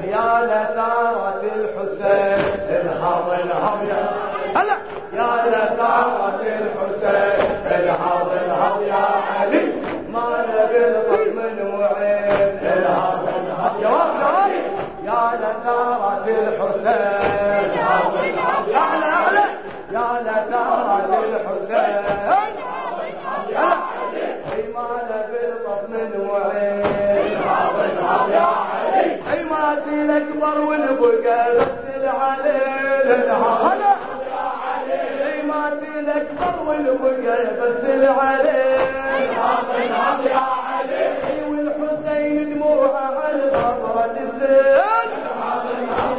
يا لثارة الحسين انهض انهض يا هلا. يا لثارة الحسين انهض انهض يا علي. ما نبي القسم وعين انهض انهض يا جواب يا لثارة الحسين انهض انهض يا أعلى أعلى. يا لثارة ما الأكبر والبقى بس العليل هلا. الأكبر والبقى بس العليل يا علي والحسين دموعه على الغبرة تزل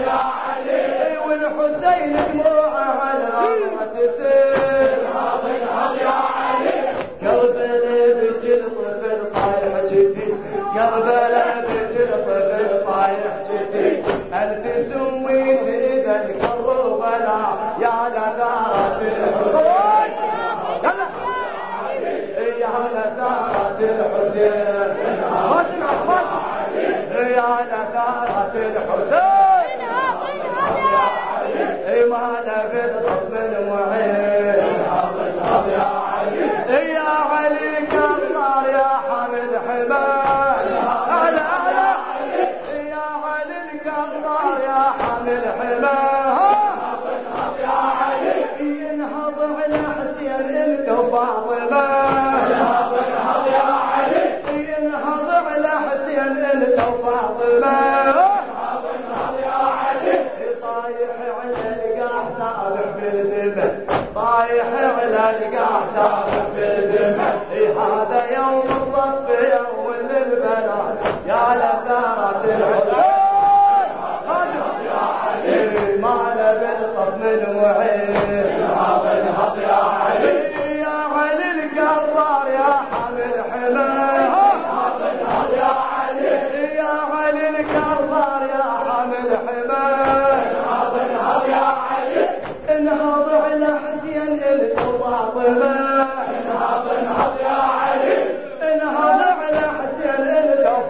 يا علي والحسين دموعه على الغبرة تزل يا علي كربلاء بجل طفل طايح جدي يا لذات الحسين ما نبي الطفل معين يا علي كبار يا حمد يا علي يا حمد طايح على القاع سابح بالدمه هذا يوم الضف يوم البلاد يا لثارة الحسين ما نبي الطف من وعين يا علي القرار يا حمل حماه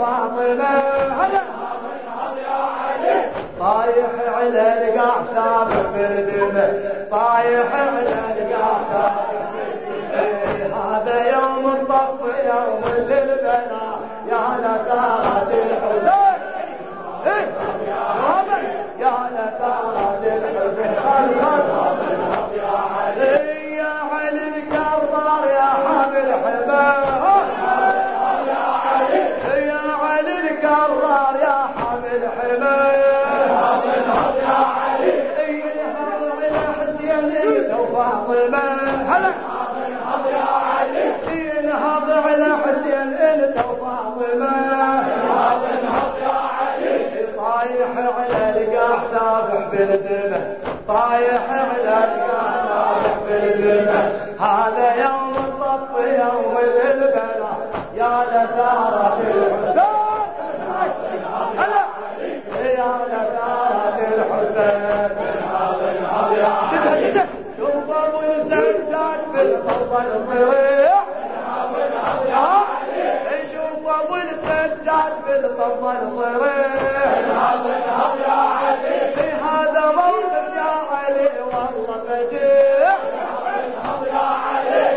الفاطمه هلا طايح على القاع سابق بالدمه طايح على القاع سابق هذا يوم الطف يوم للبلاء يا لثارة الحسين وفاطمة هلا. ينهض على حسين انت وفاطمة طايح على القاع سابح بالدمه طايح على القاع سابح بالدمه هذا يوم الصف يوم البلاء يا لثارة الحسين يا لثارة الحسين. شوف ابو الزجاج بالفضل صريح شوف ابو الزجاج بالفضل صريح في هذا موقف يا علي والله فجيع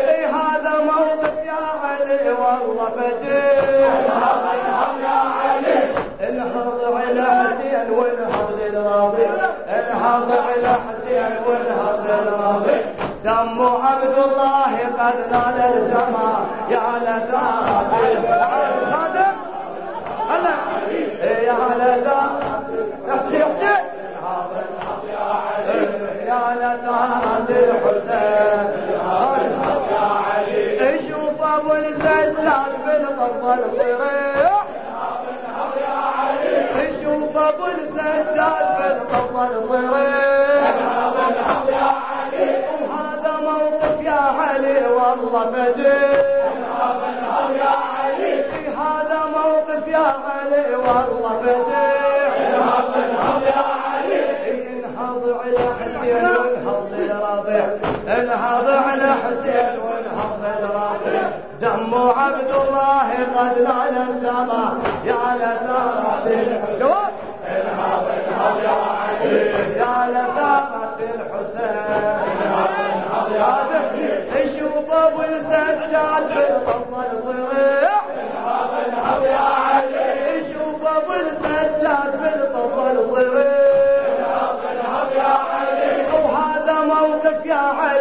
في هذا موقف يا علي والله فجيع انهض حسين وانهض للراضي انهض على حسين وانهض للراضي دم عبد الله قد نال السماء يا لذات الخادم هلا. يا لذات احكي احكي يا لذات الحسين. شوف أبو الزلال بالفضل صريح شوف ابو السجاد بالفضل صريح وهذا موقف يا علي والله فجيع هذا موقف يا علي والله فجيع انهض على حسين وانهض للربيع. انهض على حسين وانهض للربيع. دمو عبد الله قد لعن السما يا لثارة الحسين. انهض انهض يا علي يا لثارة الحسين. شوف ابو السجاد بالطمة الضريح انهض انهض يا علي شوف ابو السجاد بالطمة الضريح انهض انهض يا علي وهذا موتك يا علي.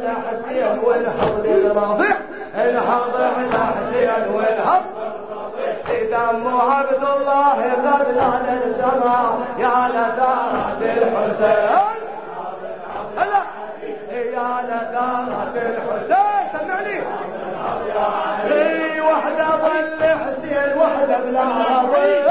على حسين وانهض للرافع انهض على حسين وانهض دم عبد الله نال السماء يا لذات الحسين هلا يا لذات الحسين سمعني اي وحده ظل حسين وحده بلا راضي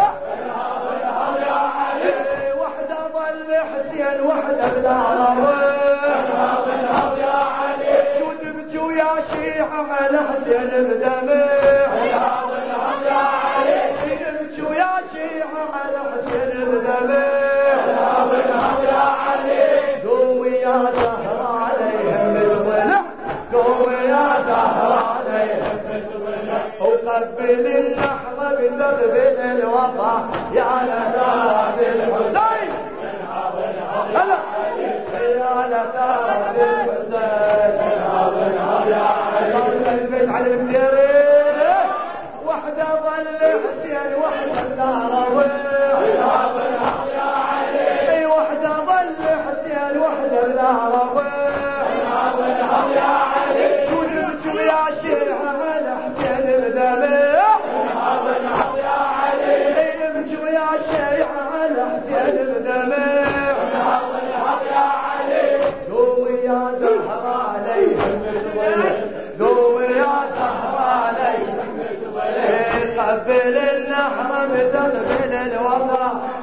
وقبل النحر بتقبل الوفا يا لذات الحسين هلا يا لذات الحسين صلى البيت على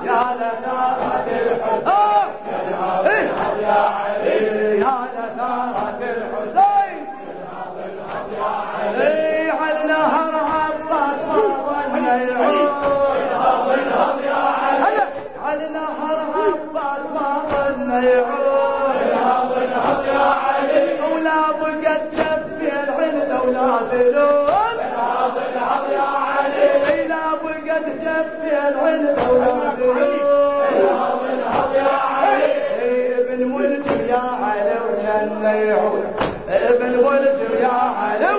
يا لذات الحسين. يا لذات الحسين. اي على النهر عباس ما يعود على النهر ظن يعود ولا بقت شفين عند أولاد لون ابن ولد يا علي وكان يعود ابن ولد يا علي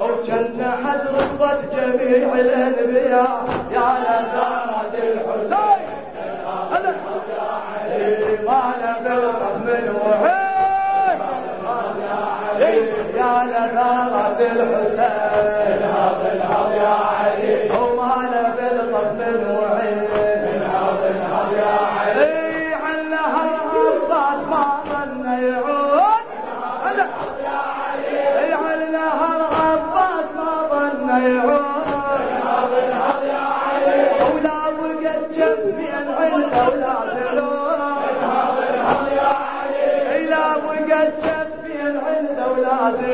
وكان حضرت جميع الانبياء يا لذات الحسين ما نبلغ من وحيد يا لذات الحسين وما نبلغ وقت جنبين عند أولاد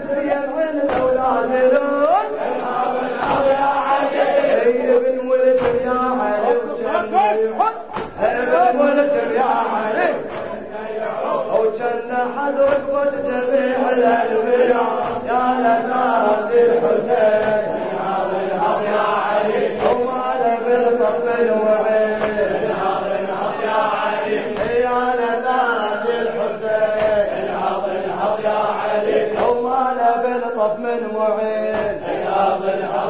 وقت شفين عند أولاد لون اي ابن ولد يا علي ابن ولد يا علي وجنة حضرك وجميع الانبياء يا الحسين